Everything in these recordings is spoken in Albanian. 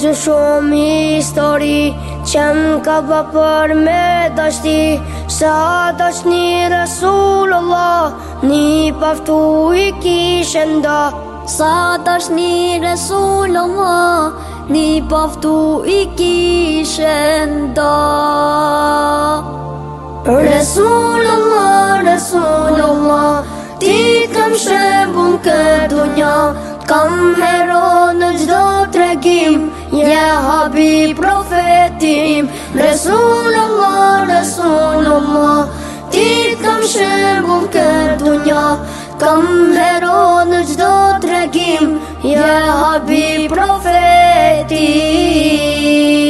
gjë shumë histori Që më ka për me dashti Sa Se një Resul Allah Një paftu i kishën da Se ata një Resul Allah Një paftu i kishën da Resul Allah, Resul Allah Ti kam shëmbun këtë një Kam hero Ja habi profetim Resul Allah, Resul Allah Ti kam shëmbull këtë dunja Kam hero në gjdo të regim Ja habi profetim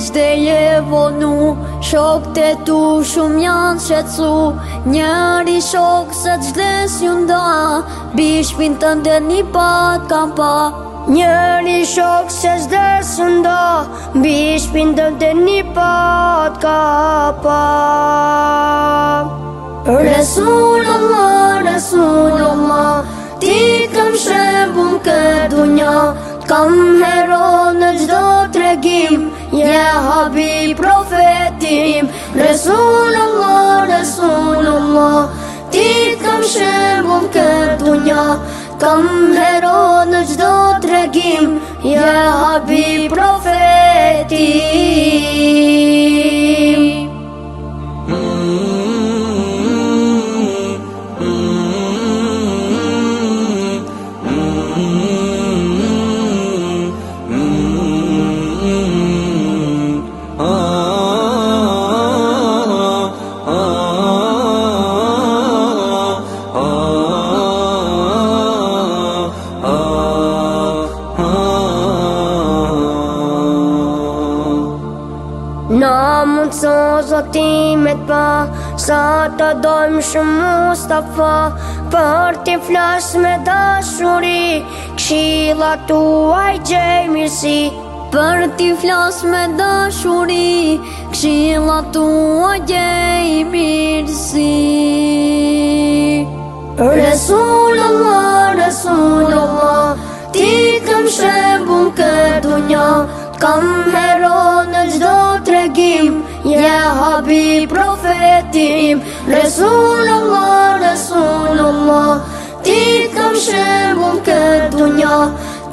gjde je vonu Shok të tu shumë janë shetsu Njëri shok se gjde si nda Bishpin të ndë një pat kam pa Njëri shok se gjde si unda Bishpin të ndë një pat kam pa Resul Allah, Resul Allah Ti këm shërbun këtë dunja Kam hero dunja Kam vero në do të regim Ja habi profetit të zotimet pa po, Sa të dojmë shumë Mustafa Për t'i flas me dashuri Kshila tu i gjej mirësi Për t'i flas me dashuri Kshila tu i gjej mirësi Resul Allah, Resul Allah Ti këm shëbun këtë dunja Kam bi profetim Resulullah, Resulullah Ti kam shëmbull këtë dunja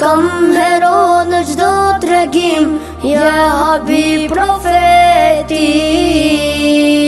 Kam hero në gjdo të regim Ja bi profetim